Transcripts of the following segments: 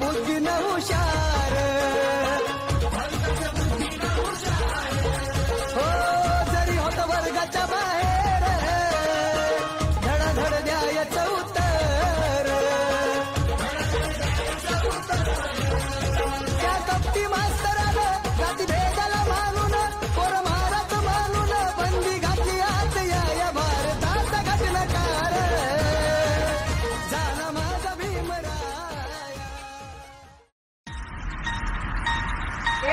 ಬುದ್ಧಿನ ಹುಷಾರ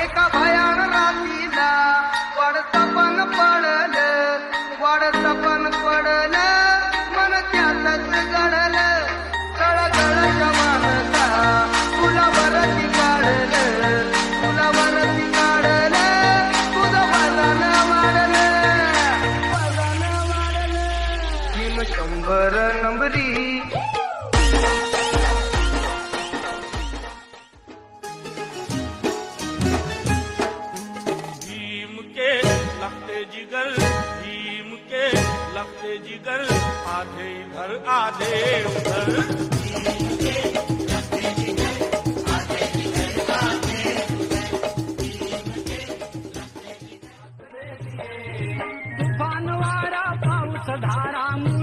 एका भयान रातीला वाढत पण पडल वाढत पण पडल. मन त्यातच गडल तळगळ फुलावरती काढल फुलावरती काढल. तुझं वजन वाढल. वजन वाढल. शंभर नंबरी. जिगर भीम के लगते जिगर आधे इधर आधे उधर। धारा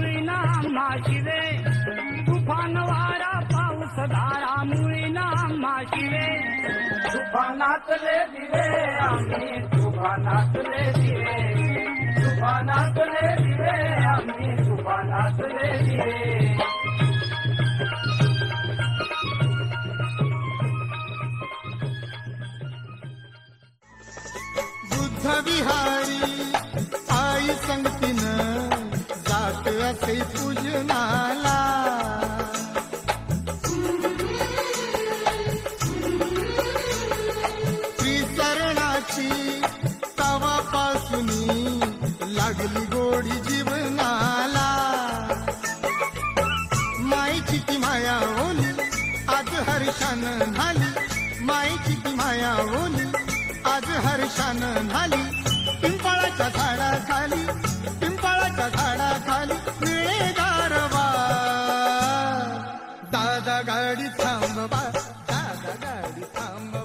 मुळीना सुभानातले दिवे आम्ही सुभानातले दिवे. सुभानातले दिवे आम्ही सुभानातले दिवे. बुद्ध विहारी आई संगतीनं जात असे पूजन. हर्षान झाली. माईची ती माया ओली. आज हर्षान झाली. पिंपळाच्या झाडाखाली पिंपळाच्या झाडाखाली निळे गारवा दादा गाडी थांबवा दादा गाडी थांबवा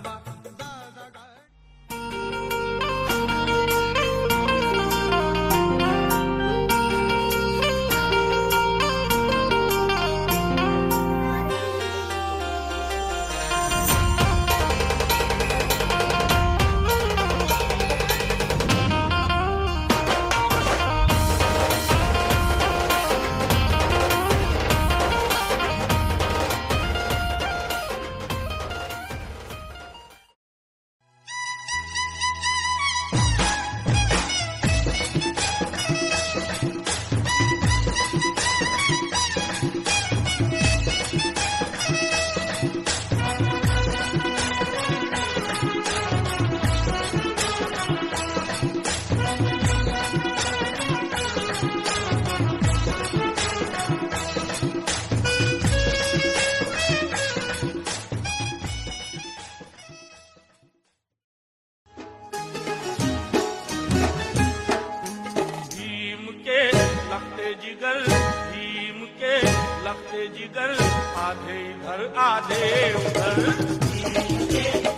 जिगर भीम के लगते जिगर आधे इधर आधे उधर।